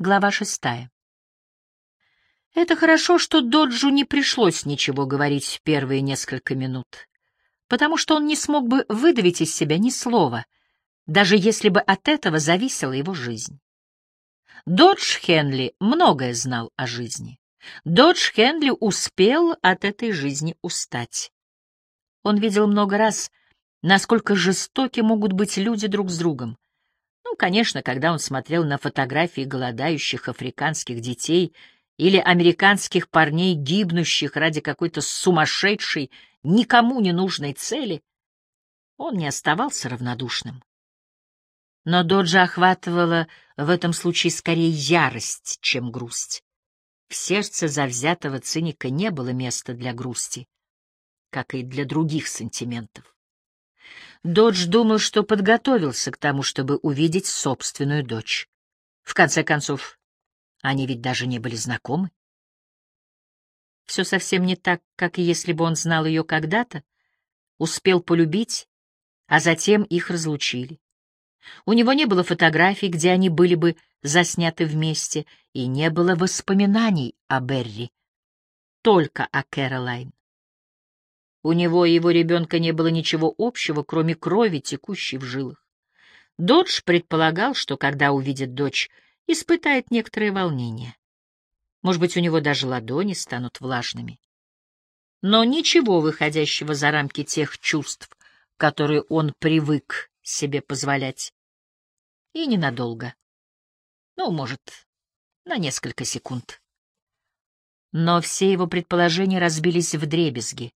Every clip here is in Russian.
Глава шестая. Это хорошо, что Доджу не пришлось ничего говорить первые несколько минут, потому что он не смог бы выдавить из себя ни слова, даже если бы от этого зависела его жизнь. Додж Хенли многое знал о жизни. Додж Хенли успел от этой жизни устать. Он видел много раз, насколько жестоки могут быть люди друг с другом, ну, конечно, когда он смотрел на фотографии голодающих африканских детей или американских парней, гибнущих ради какой-то сумасшедшей, никому не нужной цели, он не оставался равнодушным. Но Доджа охватывала в этом случае скорее ярость, чем грусть. В сердце завзятого циника не было места для грусти, как и для других сантиментов. Додж думал, что подготовился к тому, чтобы увидеть собственную дочь. В конце концов, они ведь даже не были знакомы. Все совсем не так, как если бы он знал ее когда-то, успел полюбить, а затем их разлучили. У него не было фотографий, где они были бы засняты вместе, и не было воспоминаний о Берри, только о Кэролайн. У него и его ребенка не было ничего общего, кроме крови, текущей в жилах. Додж предполагал, что когда увидит дочь, испытает некоторое волнение. Может быть, у него даже ладони станут влажными. Но ничего выходящего за рамки тех чувств, которые он привык себе позволять. И ненадолго. Ну, может, на несколько секунд. Но все его предположения разбились в дребезги.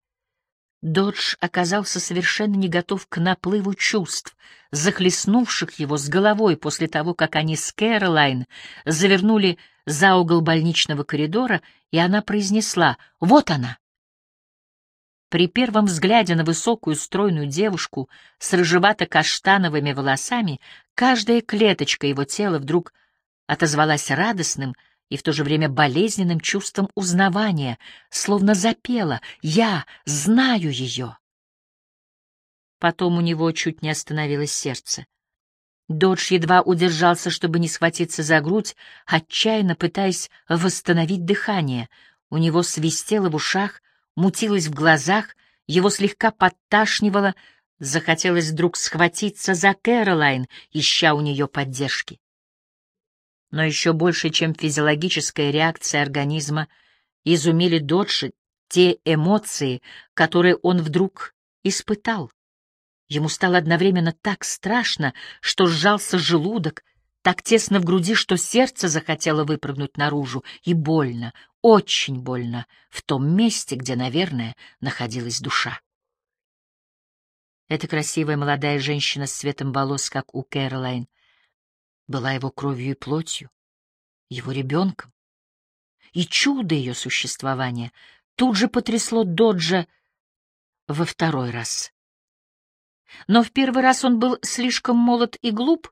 Додж оказался совершенно не готов к наплыву чувств, захлестнувших его с головой после того, как они с Кэролайн завернули за угол больничного коридора, и она произнесла «Вот она!». При первом взгляде на высокую стройную девушку с рыжевато-каштановыми волосами каждая клеточка его тела вдруг отозвалась радостным, и в то же время болезненным чувством узнавания, словно запела «Я знаю ее». Потом у него чуть не остановилось сердце. Додж едва удержался, чтобы не схватиться за грудь, отчаянно пытаясь восстановить дыхание. У него свистело в ушах, мутилось в глазах, его слегка подташнивало, захотелось вдруг схватиться за Кэролайн, ища у нее поддержки но еще больше, чем физиологическая реакция организма, изумили Доджи те эмоции, которые он вдруг испытал. Ему стало одновременно так страшно, что сжался желудок, так тесно в груди, что сердце захотело выпрыгнуть наружу, и больно, очень больно, в том месте, где, наверное, находилась душа. Эта красивая молодая женщина с цветом волос, как у Кэролайн, была его кровью и плотью, его ребенком. И чудо ее существования тут же потрясло Доджа во второй раз. Но в первый раз он был слишком молод и глуп,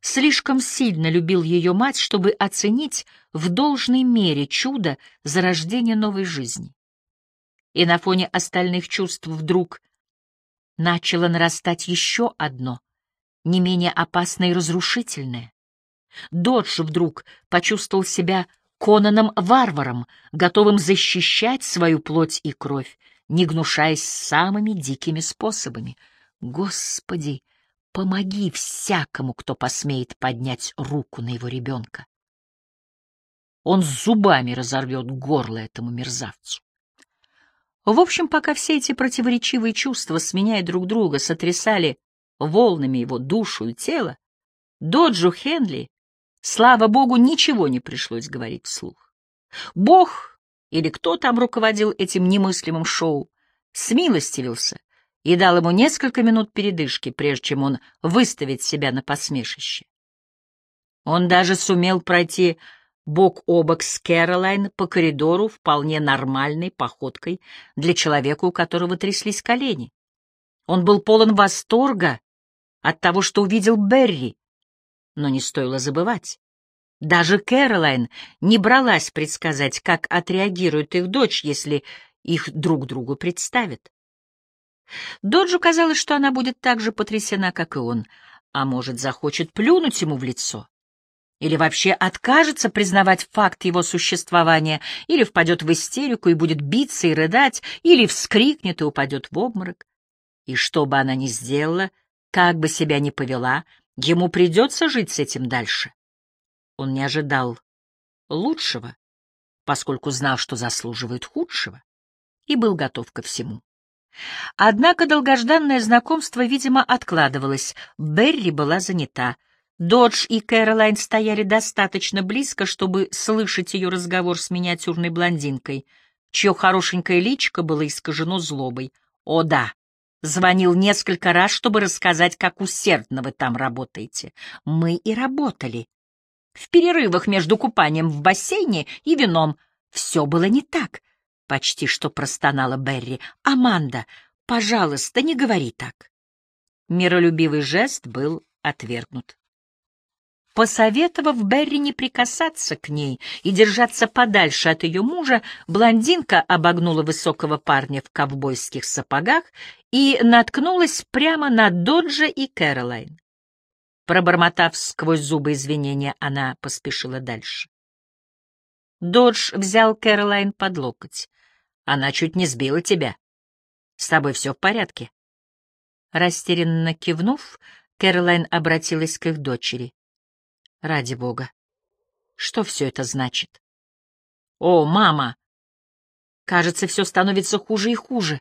слишком сильно любил ее мать, чтобы оценить в должной мере чудо зарождения новой жизни. И на фоне остальных чувств вдруг начало нарастать еще одно, не менее опасное и разрушительное. Додж вдруг почувствовал себя Конаном-варваром, готовым защищать свою плоть и кровь, не гнушаясь самыми дикими способами. Господи, помоги всякому, кто посмеет поднять руку на его ребенка. Он зубами разорвет горло этому мерзавцу. В общем, пока все эти противоречивые чувства, сменяя друг друга, сотрясали волнами его душу и тело, Доджу Хенли Слава богу, ничего не пришлось говорить вслух. Бог или кто там руководил этим немыслимым шоу, смилостивился и дал ему несколько минут передышки, прежде чем он выставит себя на посмешище. Он даже сумел пройти бок о бок с Кэролайн по коридору вполне нормальной походкой для человека, у которого тряслись колени. Он был полон восторга от того, что увидел Берри, но не стоило забывать. Даже Кэролайн не бралась предсказать, как отреагирует их дочь, если их друг другу представят. Доджу казалось, что она будет так же потрясена, как и он, а может, захочет плюнуть ему в лицо. или вообще откажется признавать факт его существования, или впадет в истерику и будет биться и рыдать, или вскрикнет и упадет в обморок. И что бы она ни сделала, как бы себя ни повела, ему придется жить с этим дальше. Он не ожидал лучшего, поскольку знал, что заслуживает худшего, и был готов ко всему. Однако долгожданное знакомство, видимо, откладывалось. Берри была занята. Додж и Кэролайн стояли достаточно близко, чтобы слышать ее разговор с миниатюрной блондинкой, чье хорошенькое личико было искажено злобой. О да, звонил несколько раз, чтобы рассказать, как усердно вы там работаете. Мы и работали. В перерывах между купанием в бассейне и вином все было не так. Почти что простонала Берри. «Аманда, пожалуйста, не говори так». Миролюбивый жест был отвергнут. Посоветовав Берри не прикасаться к ней и держаться подальше от ее мужа, блондинка обогнула высокого парня в ковбойских сапогах и наткнулась прямо на Доджа и Кэролайн. Пробормотав сквозь зубы извинения, она поспешила дальше. Додж взял Кэролайн под локоть. Она чуть не сбила тебя. С тобой все в порядке?» Растерянно кивнув, Кэролайн обратилась к их дочери. «Ради бога! Что все это значит?» «О, мама! Кажется, все становится хуже и хуже».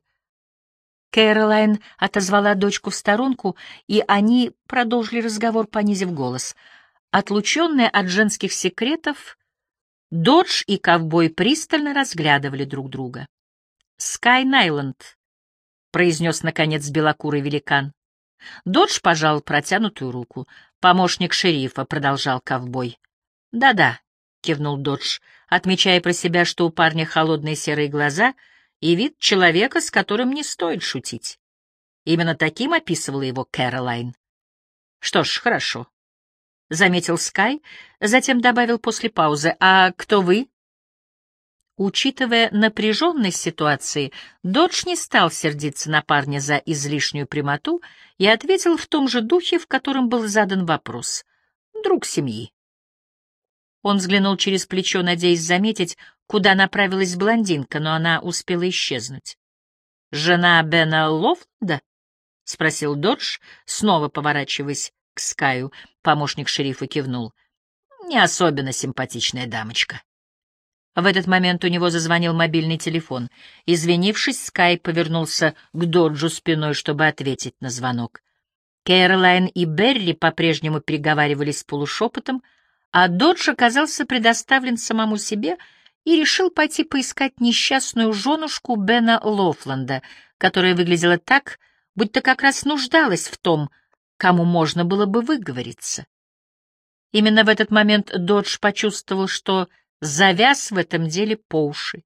Кэролайн отозвала дочку в сторонку, и они продолжили разговор, понизив голос. Отлученные от женских секретов, Додж и ковбой пристально разглядывали друг друга. Скай Найланд, произнес, наконец, белокурый великан. Додж пожал протянутую руку. Помощник шерифа, продолжал ковбой. Да-да, кивнул Додж, отмечая про себя, что у парня холодные серые глаза и вид человека, с которым не стоит шутить. Именно таким описывала его Кэролайн. Что ж, хорошо. Заметил Скай, затем добавил после паузы. А кто вы? Учитывая напряженность ситуации, Додж не стал сердиться на парня за излишнюю прямоту и ответил в том же духе, в котором был задан вопрос. «Друг семьи». Он взглянул через плечо, надеясь заметить, куда направилась блондинка, но она успела исчезнуть. «Жена Бена Лофланда?» — спросил Додж, снова поворачиваясь к Скаю. Помощник шерифа кивнул. «Не особенно симпатичная дамочка». В этот момент у него зазвонил мобильный телефон. Извинившись, Скай повернулся к Доджу спиной, чтобы ответить на звонок. Кэролайн и Берри по-прежнему переговаривались полушепотом, а Додж оказался предоставлен самому себе и решил пойти поискать несчастную женушку Бена Лофланда, которая выглядела так, будто как раз нуждалась в том, кому можно было бы выговориться. Именно в этот момент Додж почувствовал, что завяз в этом деле по уши.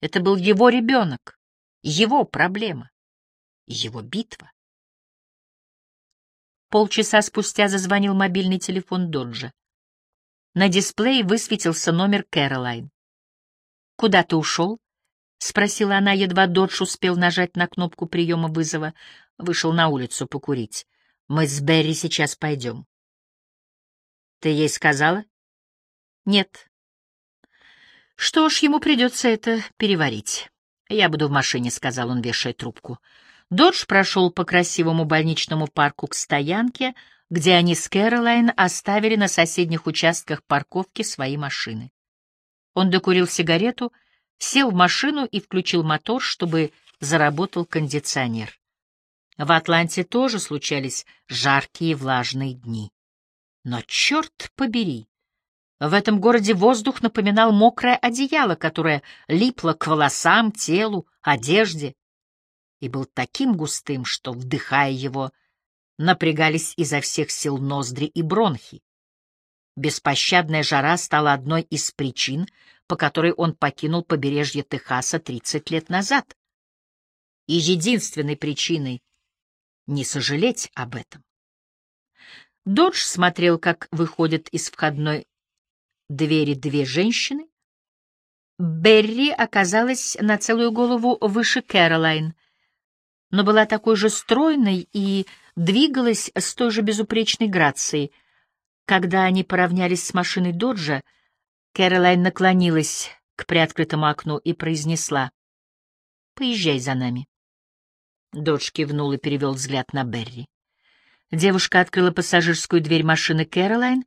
Это был его ребенок, его проблема, его битва. Полчаса спустя зазвонил мобильный телефон Доджа. На дисплее высветился номер Кэролайн. «Куда ты ушел?» — спросила она, едва Додж успел нажать на кнопку приема вызова. Вышел на улицу покурить. «Мы с Берри сейчас пойдем». «Ты ей сказала?» «Нет. Что ж, ему придется это переварить. «Я буду в машине», — сказал он, вешая трубку. Додж прошел по красивому больничному парку к стоянке, где они с Кэролайн оставили на соседних участках парковки свои машины. Он докурил сигарету, сел в машину и включил мотор, чтобы заработал кондиционер. В Атланте тоже случались жаркие влажные дни. Но черт побери! В этом городе воздух напоминал мокрое одеяло, которое липло к волосам, телу, одежде, и был таким густым, что, вдыхая его, напрягались изо всех сил ноздри и бронхи. Беспощадная жара стала одной из причин, по которой он покинул побережье Техаса 30 лет назад. И единственной причиной не сожалеть об этом. Додж смотрел, как выходит из входной двери две женщины. Берри оказалась на целую голову выше Кэролайн, но была такой же стройной и двигалась с той же безупречной грацией. Когда они поравнялись с машиной Доджа, Кэролайн наклонилась к приоткрытому окну и произнесла «Поезжай за нами». Додж кивнул и перевел взгляд на Берри. Девушка открыла пассажирскую дверь машины Кэролайн,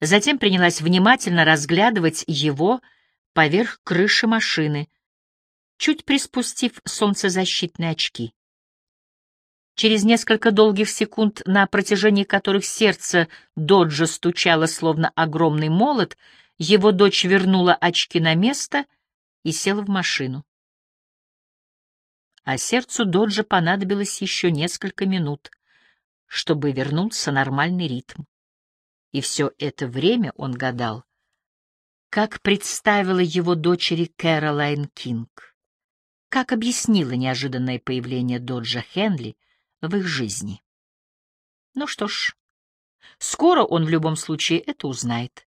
затем принялась внимательно разглядывать его поверх крыши машины, чуть приспустив солнцезащитные очки. Через несколько долгих секунд, на протяжении которых сердце Доджа стучало словно огромный молот, его дочь вернула очки на место и села в машину. А сердцу Доджа понадобилось еще несколько минут, чтобы вернуться нормальный ритм. И все это время он гадал, как представила его дочери Кэролайн Кинг, как объяснила неожиданное появление Доджа Хенли в их жизни. Ну что ж, скоро он в любом случае это узнает.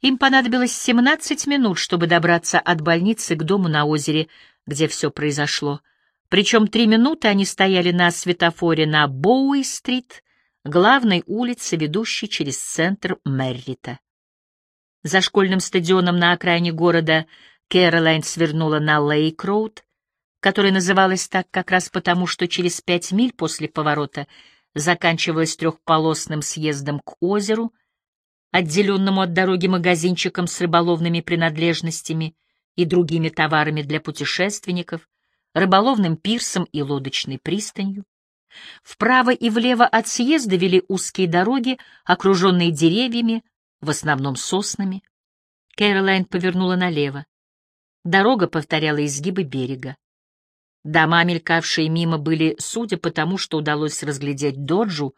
Им понадобилось 17 минут, чтобы добраться от больницы к дому на озере, где все произошло. Причем три минуты они стояли на светофоре на Боуи-стрит, главной улице, ведущей через центр Меррита. За школьным стадионом на окраине города Кэролайн свернула на Лейк-роуд, которая называлась так как раз потому, что через пять миль после поворота заканчивалась трехполосным съездом к озеру, отделенному от дороги магазинчиком с рыболовными принадлежностями и другими товарами для путешественников, рыболовным пирсом и лодочной пристанью. Вправо и влево от съезда вели узкие дороги, окруженные деревьями, в основном соснами. Кэролайн повернула налево. Дорога повторяла изгибы берега. Дома, мелькавшие мимо, были, судя по тому, что удалось разглядеть Доджу,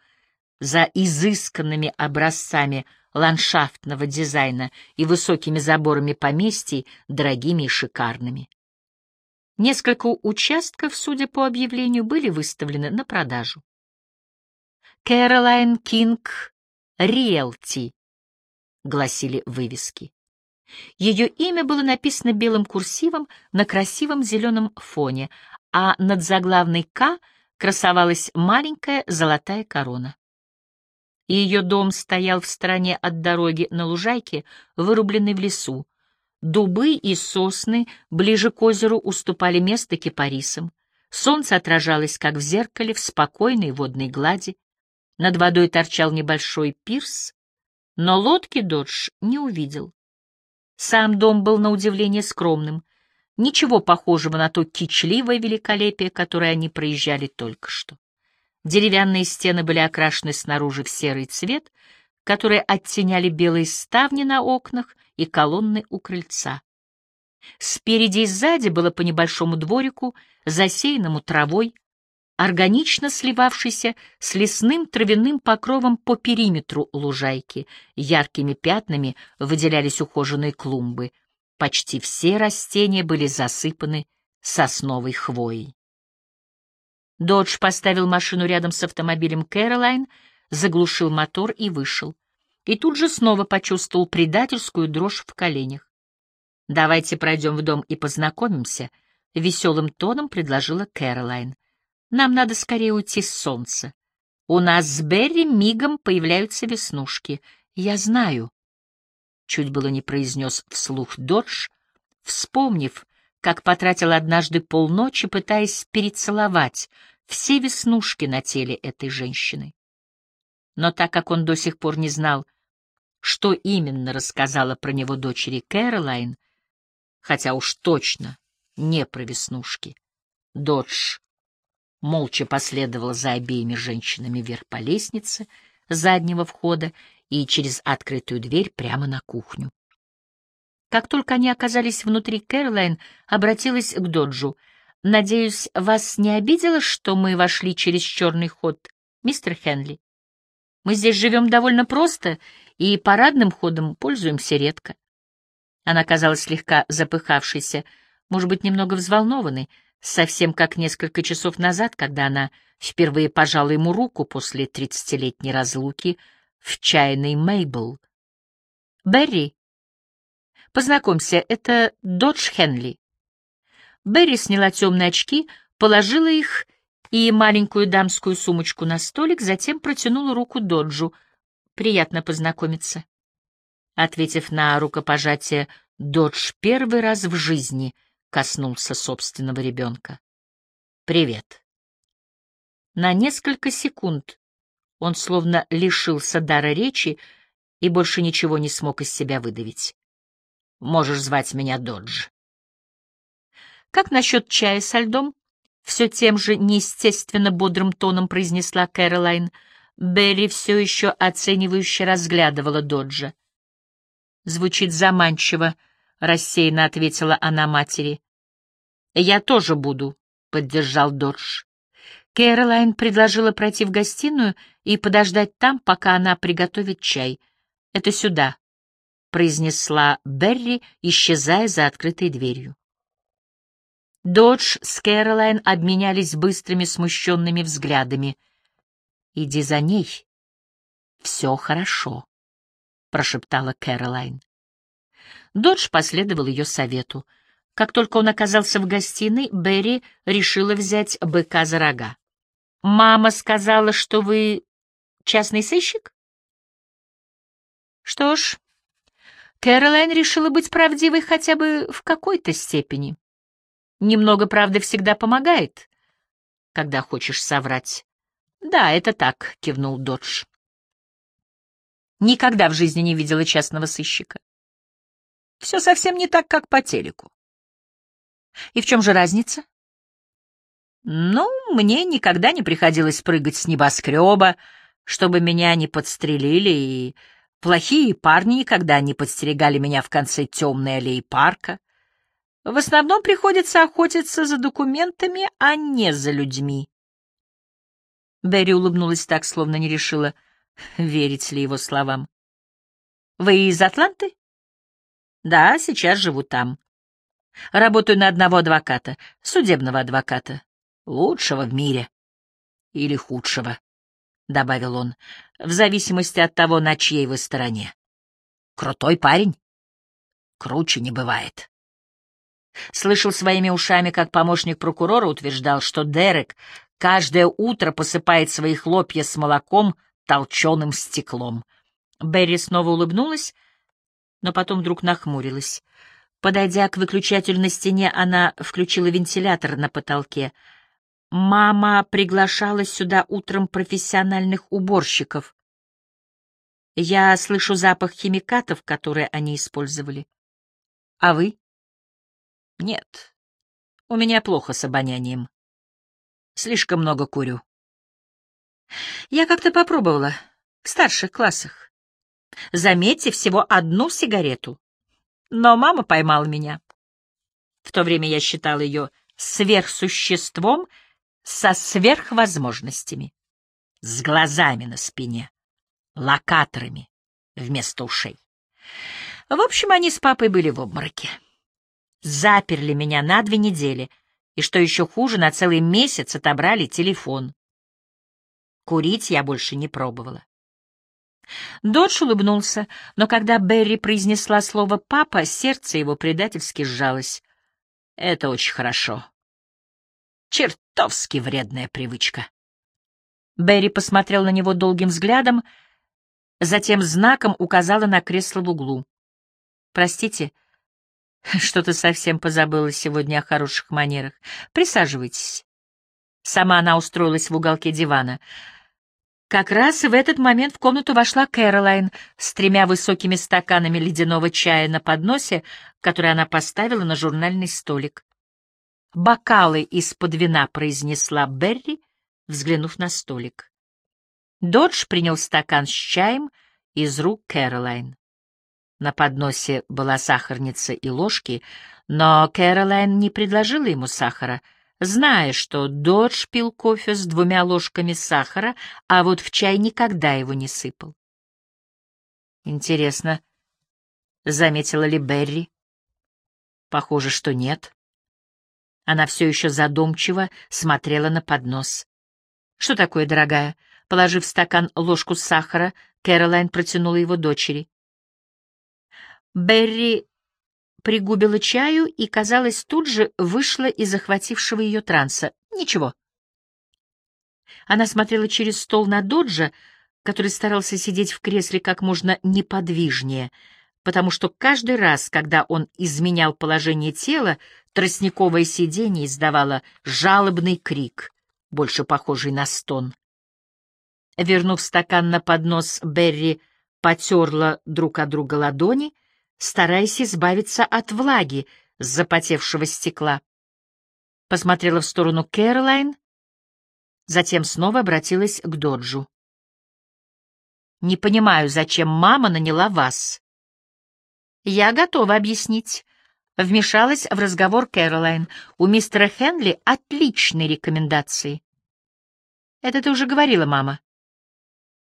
за изысканными образцами ландшафтного дизайна и высокими заборами поместий, дорогими и шикарными. Несколько участков, судя по объявлению, были выставлены на продажу. «Кэролайн Кинг Риэлти», — гласили вывески. Ее имя было написано белым курсивом на красивом зеленом фоне, а над заглавной «К» красовалась маленькая золотая корона. Ее дом стоял в стороне от дороги на лужайке, вырубленной в лесу. Дубы и сосны ближе к озеру уступали место кипарисам. Солнце отражалось, как в зеркале, в спокойной водной глади. Над водой торчал небольшой пирс, но лодки Додж не увидел. Сам дом был на удивление скромным — Ничего похожего на то кичливое великолепие, которое они проезжали только что. Деревянные стены были окрашены снаружи в серый цвет, которые оттеняли белые ставни на окнах и колонны у крыльца. Спереди и сзади было по небольшому дворику, засеянному травой, органично сливавшейся с лесным травяным покровом по периметру лужайки. Яркими пятнами выделялись ухоженные клумбы — Почти все растения были засыпаны сосновой хвоей. Додж поставил машину рядом с автомобилем Кэролайн, заглушил мотор и вышел. И тут же снова почувствовал предательскую дрожь в коленях. «Давайте пройдем в дом и познакомимся», — веселым тоном предложила Кэролайн. «Нам надо скорее уйти с солнца. У нас с Берри мигом появляются веснушки. Я знаю», чуть было не произнес вслух Додж, вспомнив, как потратил однажды полночи, пытаясь перецеловать все веснушки на теле этой женщины. Но так как он до сих пор не знал, что именно рассказала про него дочери Кэролайн, хотя уж точно не про веснушки, Додж молча последовал за обеими женщинами вверх по лестнице заднего входа и через открытую дверь прямо на кухню. Как только они оказались внутри, Кэролайн обратилась к Доджу. «Надеюсь, вас не обидело, что мы вошли через черный ход, мистер Хенли? Мы здесь живем довольно просто и парадным ходом пользуемся редко». Она казалась слегка запыхавшейся, может быть, немного взволнованной, совсем как несколько часов назад, когда она впервые пожала ему руку после тридцатилетней разлуки — в чайной Мейбл. «Берри, познакомься, это Додж Хенли». Берри сняла темные очки, положила их и маленькую дамскую сумочку на столик, затем протянула руку Доджу. Приятно познакомиться. Ответив на рукопожатие, Додж первый раз в жизни коснулся собственного ребенка. «Привет». На несколько секунд он словно лишился дара речи и больше ничего не смог из себя выдавить. «Можешь звать меня Додж». «Как насчет чая со льдом?» Все тем же неестественно бодрым тоном произнесла Кэролайн. Берри все еще оценивающе разглядывала Доджа. «Звучит заманчиво», — рассеянно ответила она матери. «Я тоже буду», — поддержал Додж. Кэролайн предложила пройти в гостиную и подождать там, пока она приготовит чай. «Это сюда», — произнесла Берри, исчезая за открытой дверью. Додж с Кэролайн обменялись быстрыми смущенными взглядами. «Иди за ней. Все хорошо», — прошептала Кэролайн. Додж последовал ее совету. Как только он оказался в гостиной, Берри решила взять быка за рога. «Мама сказала, что вы частный сыщик?» Что ж, Кэролайн решила быть правдивой хотя бы в какой-то степени. Немного правды всегда помогает, когда хочешь соврать. «Да, это так», — кивнул Додж. Никогда в жизни не видела частного сыщика. Все совсем не так, как по телеку. И в чем же разница? Ну, мне никогда не приходилось прыгать с небоскреба, чтобы меня не подстрелили, и плохие парни никогда не подстерегали меня в конце темной аллеи парка. В основном приходится охотиться за документами, а не за людьми. Берри улыбнулась так, словно не решила, верить ли его словам. «Вы из Атланты?» «Да, сейчас живу там. Работаю на одного адвоката, судебного адвоката. Лучшего в мире. Или худшего», — добавил он, — «в зависимости от того, на чьей вы стороне. Крутой парень. Круче не бывает». Слышал своими ушами, как помощник прокурора утверждал, что Дерек каждое утро посыпает свои хлопья с молоком толченым стеклом. Берри снова улыбнулась, но потом вдруг нахмурилась. Подойдя к выключателю на стене, она включила вентилятор на потолке. Мама приглашала сюда утром профессиональных уборщиков. Я слышу запах химикатов, которые они использовали. А вы? Нет, у меня плохо с обонянием. Слишком много курю. Я как-то попробовала в старших классах. Заметьте, всего одну сигарету. Но мама поймала меня. В то время я считал ее сверхсуществом со сверхвозможностями, с глазами на спине, локаторами вместо ушей. В общем, они с папой были в обмороке заперли меня на две недели, и, что еще хуже, на целый месяц отобрали телефон. Курить я больше не пробовала. Додж улыбнулся, но когда Берри произнесла слово «папа», сердце его предательски сжалось. Это очень хорошо. Чертовски вредная привычка. Берри посмотрел на него долгим взглядом, затем знаком указала на кресло в углу. «Простите, — что-то совсем позабыла сегодня о хороших манерах. Присаживайтесь. Сама она устроилась в уголке дивана. Как раз в этот момент в комнату вошла Кэролайн с тремя высокими стаканами ледяного чая на подносе, который она поставила на журнальный столик. «Бокалы из-под вина», — произнесла Берри, взглянув на столик. Додж принял стакан с чаем из рук Кэролайн. На подносе была сахарница и ложки, но Кэролайн не предложила ему сахара, зная, что Додж пил кофе с двумя ложками сахара, а вот в чай никогда его не сыпал. «Интересно», — заметила ли Берри. «Похоже, что нет». Она все еще задумчиво смотрела на поднос. «Что такое, дорогая?» Положив в стакан ложку сахара, Кэролайн протянула его дочери. Берри пригубила чаю и, казалось, тут же вышла из захватившего ее транса. Ничего. Она смотрела через стол на Доджа, который старался сидеть в кресле как можно неподвижнее, потому что каждый раз, когда он изменял положение тела, тростниковое сиденье издавало жалобный крик, больше похожий на стон. Вернув стакан на поднос, Берри потерла друг от друга ладони, стараясь избавиться от влаги с запотевшего стекла. Посмотрела в сторону Кэролайн, затем снова обратилась к Доджу. «Не понимаю, зачем мама наняла вас?» «Я готова объяснить», — вмешалась в разговор Кэролайн. «У мистера Хенли отличные рекомендации». «Это ты уже говорила, мама.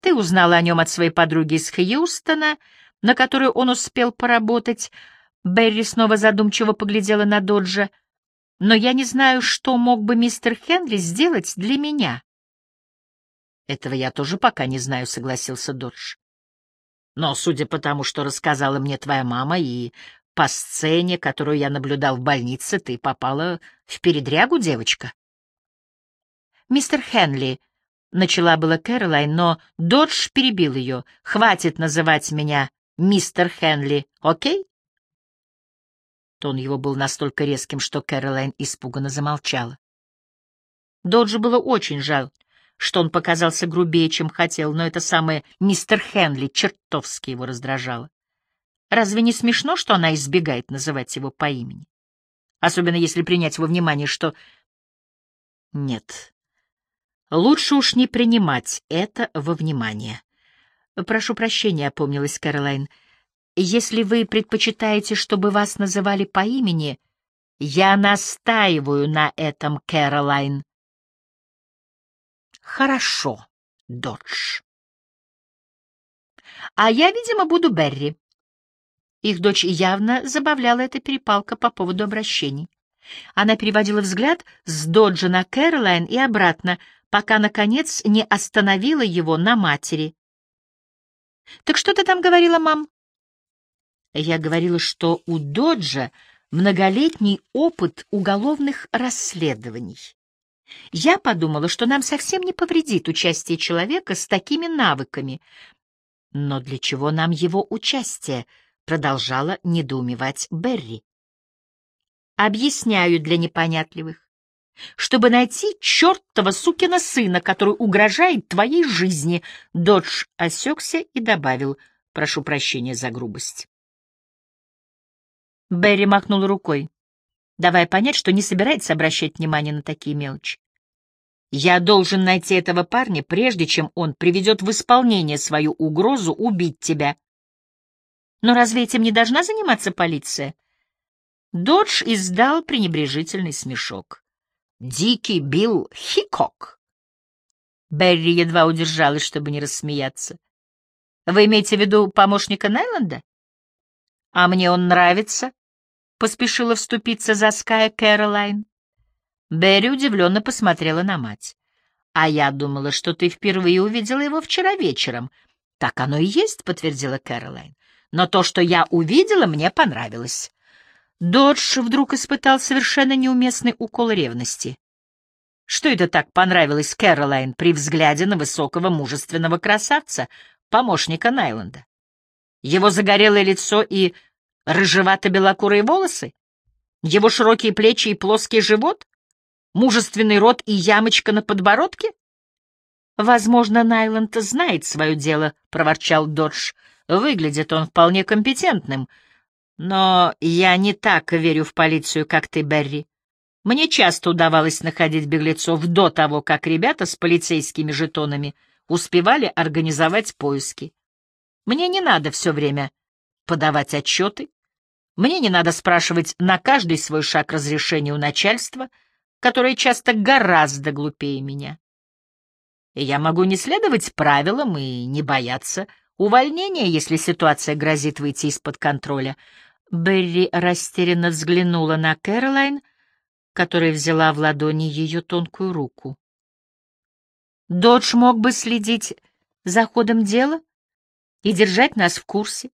Ты узнала о нем от своей подруги из Хьюстона, на которую он успел поработать». Берри снова задумчиво поглядела на Доджа. «Но я не знаю, что мог бы мистер Хенли сделать для меня». «Этого я тоже пока не знаю», — согласился Додж. «Но судя по тому, что рассказала мне твоя мама, и по сцене, которую я наблюдал в больнице, ты попала в передрягу, девочка». «Мистер Хенли», — начала была Кэролайн, но Додж перебил ее. «Хватит называть меня мистер Хенли, окей?» Тон его был настолько резким, что Кэролайн испуганно замолчала. Доджу было очень жаль, что он показался грубее, чем хотел, но это самое мистер Хенли чертовски его раздражало. Разве не смешно, что она избегает называть его по имени? Особенно если принять во внимание, что... Нет, лучше уж не принимать это во внимание. Прошу прощения, опомнилась Кэролайн. Если вы предпочитаете, чтобы вас называли по имени, я настаиваю на этом, Кэролайн. Хорошо, Додж. А я, видимо, буду Берри. Их дочь явно забавляла эта перепалка по поводу обращений. Она переводила взгляд с Доджа на Кэролайн и обратно, пока, наконец, не остановила его на матери. «Так что ты там говорила, мам?» Я говорила, что у Доджа многолетний опыт уголовных расследований. Я подумала, что нам совсем не повредит участие человека с такими навыками. Но для чего нам его участие? Продолжала недоумевать Берри. Объясняю для непонятливых. Чтобы найти чертова сукина сына, который угрожает твоей жизни, Додж осекся и добавил, прошу прощения за грубость. Берри махнул рукой давая понять, что не собирается обращать внимание на такие мелочи. Я должен найти этого парня, прежде чем он приведет в исполнение свою угрозу убить тебя. Но разве этим не должна заниматься полиция? Додж издал пренебрежительный смешок. Дикий Билл Хикок. Берри едва удержалась, чтобы не рассмеяться. Вы имеете в виду помощника Найланда? А мне он нравится, поспешила вступиться за Ская Кэролайн. Берри удивленно посмотрела на мать. «А я думала, что ты впервые увидела его вчера вечером». «Так оно и есть», — подтвердила Кэролайн. «Но то, что я увидела, мне понравилось». Додж вдруг испытал совершенно неуместный укол ревности. Что это так понравилось Кэролайн при взгляде на высокого мужественного красавца, помощника Найланда? Его загорелое лицо и Рыжевато-белокурые волосы? Его широкие плечи и плоский живот? Мужественный рот и ямочка на подбородке? Возможно, Найланд знает свое дело, — проворчал Додж. Выглядит он вполне компетентным. Но я не так верю в полицию, как ты, Берри. Мне часто удавалось находить беглецов до того, как ребята с полицейскими жетонами успевали организовать поиски. Мне не надо все время подавать отчеты, мне не надо спрашивать на каждый свой шаг разрешения у начальства, которое часто гораздо глупее меня. Я могу не следовать правилам и не бояться увольнения, если ситуация грозит выйти из-под контроля. Берри растерянно взглянула на Кэролайн, которая взяла в ладони ее тонкую руку. Додж мог бы следить за ходом дела и держать нас в курсе.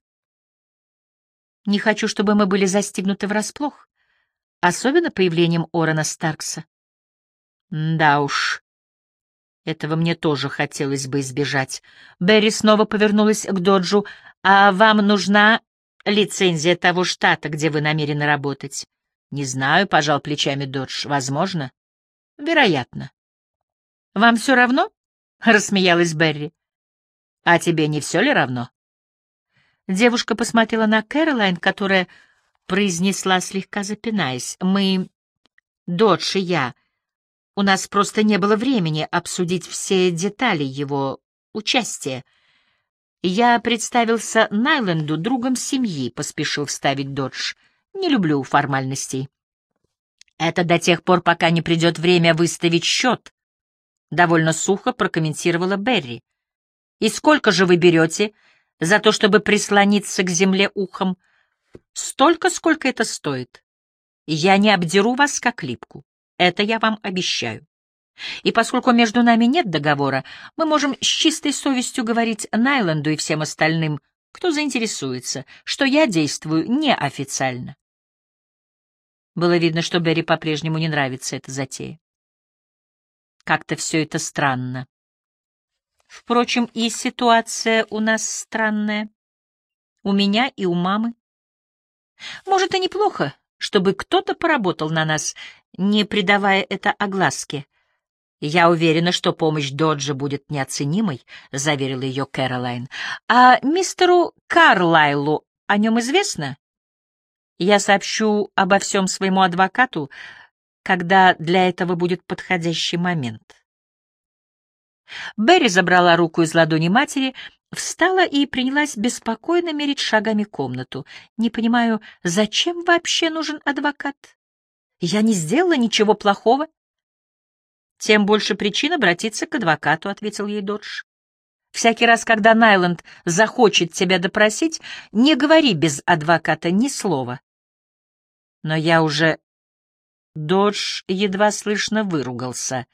Не хочу, чтобы мы были застигнуты врасплох, особенно появлением Орена Старкса. Да уж. Этого мне тоже хотелось бы избежать. Берри снова повернулась к Доджу. «А вам нужна лицензия того штата, где вы намерены работать?» «Не знаю», — пожал плечами Додж. «Возможно?» «Вероятно». «Вам все равно?» — рассмеялась Берри. «А тебе не все ли равно?» Девушка посмотрела на Кэролайн, которая произнесла, слегка запинаясь. «Мы, Додж и я, у нас просто не было времени обсудить все детали его участия. Я представился Найленду другом семьи», — поспешил вставить Додж. «Не люблю формальностей». «Это до тех пор, пока не придет время выставить счет», — довольно сухо прокомментировала Берри. «И сколько же вы берете за то, чтобы прислониться к земле ухом?» «Столько, сколько это стоит. Я не обдеру вас как липку. Это я вам обещаю. И поскольку между нами нет договора, мы можем с чистой совестью говорить Найланду и всем остальным, кто заинтересуется, что я действую неофициально». Было видно, что Берри по-прежнему не нравится эта затея. Как-то все это странно. Впрочем, и ситуация у нас странная. У меня и у мамы. Может, и неплохо, чтобы кто-то поработал на нас, не придавая это огласке. Я уверена, что помощь Доджа будет неоценимой, — заверила ее Кэролайн. А мистеру Карлайлу о нем известно? Я сообщу обо всем своему адвокату, когда для этого будет подходящий момент. Берри забрала руку из ладони матери, встала и принялась беспокойно мерить шагами комнату. Не понимаю, зачем вообще нужен адвокат? Я не сделала ничего плохого. Тем больше причин обратиться к адвокату, — ответил ей Додж. Всякий раз, когда Найланд захочет тебя допросить, не говори без адвоката ни слова. Но я уже Додж едва слышно выругался.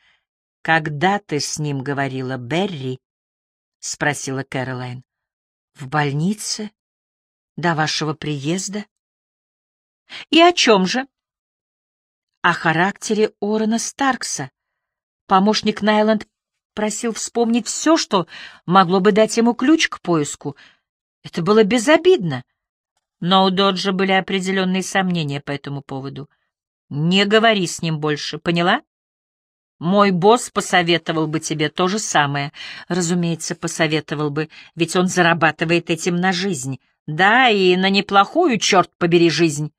«Когда ты с ним говорила, Берри?» — спросила Кэролайн. «В больнице? До вашего приезда?» «И о чем же?» «О характере Орена Старкса. Помощник Найланд просил вспомнить все, что могло бы дать ему ключ к поиску. Это было безобидно. Но у Доджа были определенные сомнения по этому поводу — не говори с ним больше, поняла? Мой босс посоветовал бы тебе то же самое. Разумеется, посоветовал бы, ведь он зарабатывает этим на жизнь. Да, и на неплохую, черт побери, жизнь.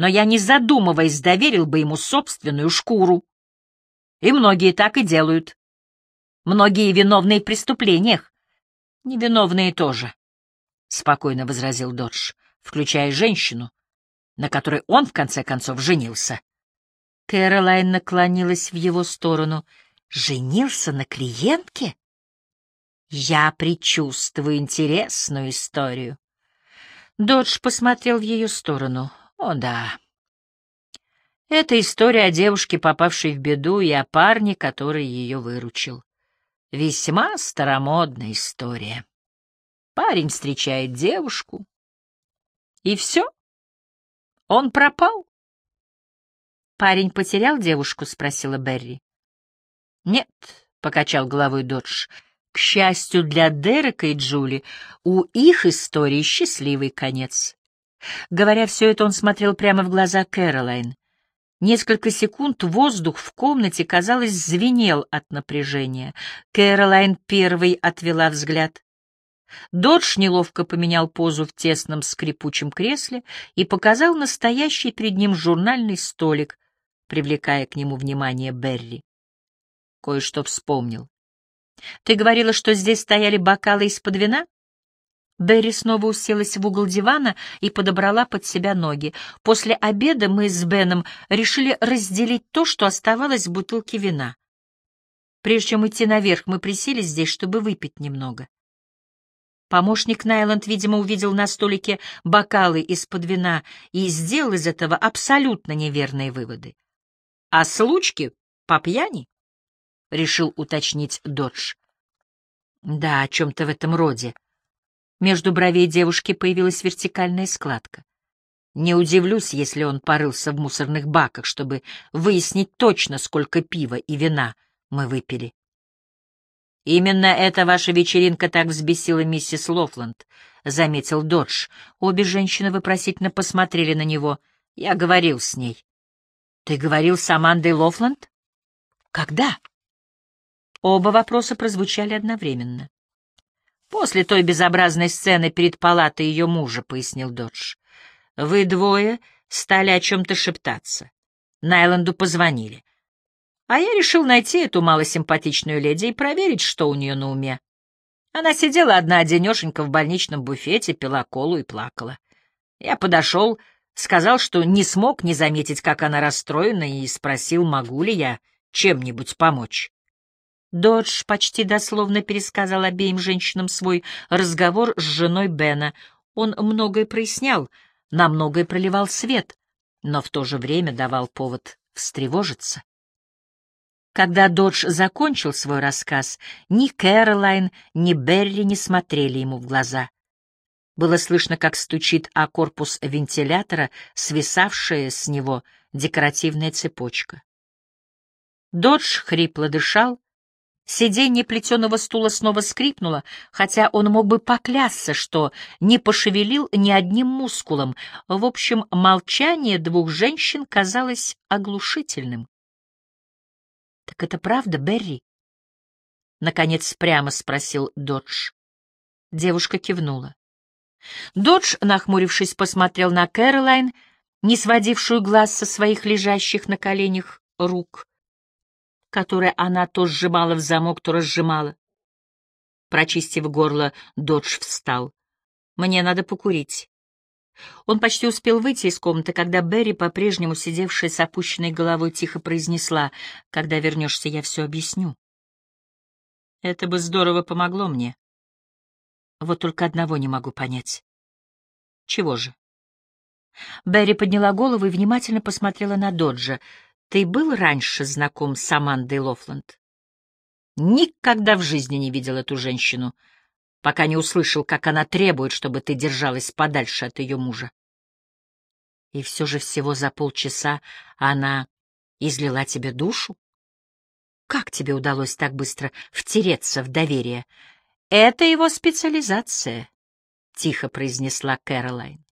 Но я, не задумываясь, доверил бы ему собственную шкуру. И многие так и делают. Многие виновные в преступлениях. Невиновные тоже, — спокойно возразил Додж, включая женщину, на которой он, в конце концов, женился. Кэролайн наклонилась в его сторону. «Женился на клиентке?» «Я предчувствую интересную историю». Додж посмотрел в ее сторону. «О, да. Это история о девушке, попавшей в беду, и о парне, который ее выручил. Весьма старомодная история. Парень встречает девушку, и все. Он пропал? Парень потерял девушку? спросила Берри. Нет, покачал головой Додж. К счастью для Дерека и Джули, у их истории счастливый конец. Говоря все это, он смотрел прямо в глаза Кэролайн. Несколько секунд воздух в комнате, казалось, звенел от напряжения. Кэролайн первой отвела взгляд. Додж неловко поменял позу в тесном скрипучем кресле и показал настоящий перед ним журнальный столик, привлекая к нему внимание Берри. Кое-что вспомнил. «Ты говорила, что здесь стояли бокалы из-под вина?» Берри снова уселась в угол дивана и подобрала под себя ноги. После обеда мы с Беном решили разделить то, что оставалось в бутылке вина. Прежде чем идти наверх, мы присели здесь, чтобы выпить немного. Помощник Найланд, видимо, увидел на столике бокалы из-под вина и сделал из этого абсолютно неверные выводы. — А случки по пьяни? — решил уточнить Додж. — Да, о чем-то в этом роде. Между бровей девушки появилась вертикальная складка. Не удивлюсь, если он порылся в мусорных баках, чтобы выяснить точно, сколько пива и вина мы выпили. Именно эта ваша вечеринка так взбесила миссис Лофланд, — заметил Додж. Обе женщины вопросительно посмотрели на него. Я говорил с ней. — Ты говорил с Амандой Лофланд? — Когда? Оба вопроса прозвучали одновременно. «После той безобразной сцены перед палатой ее мужа», — пояснил Додж. «Вы двое стали о чем-то шептаться. Найланду позвонили. А я решил найти эту малосимпатичную леди и проверить, что у нее на уме. Она сидела одна-одинешенька в больничном буфете, пила колу и плакала. Я подошел, сказал, что не смог не заметить, как она расстроена, и спросил, могу ли я чем-нибудь помочь. Додж почти дословно пересказал обеим женщинам свой разговор с женой Бена. Он многое прояснял, на многое проливал свет, но в то же время давал повод встревожиться. Когда Додж закончил свой рассказ, ни Кэролайн, ни Берри не смотрели ему в глаза. Было слышно, как стучит о корпус вентилятора, свисавшая с него декоративная цепочка. Додж хрипло дышал, Сиденье плетеного стула снова скрипнуло, хотя он мог бы поклясться, что не пошевелил ни одним мускулом. В общем, молчание двух женщин казалось оглушительным. — Так это правда, Берри? — наконец прямо спросил Додж. Девушка кивнула. Додж, нахмурившись, посмотрел на Кэролайн, не сводившую глаз со своих лежащих на коленях рук которое она то сжимала в замок, то разжимала. Прочистив горло, Додж встал. «Мне надо покурить». Он почти успел выйти из комнаты, когда Берри, по-прежнему сидевшая с опущенной головой, тихо произнесла, «Когда вернешься, я все объясню». Это бы здорово помогло мне. Вот только одного не могу понять. Чего же? Берри подняла голову и внимательно посмотрела на Доджа. Ты был раньше знаком с Амандой Лофланд? Никогда в жизни не видел эту женщину, пока не услышал, как она требует, чтобы ты держалась подальше от ее мужа. И все же всего за полчаса она излила тебе душу? Как тебе удалось так быстро втереться в доверие? Это его специализация, — тихо произнесла Кэролайн.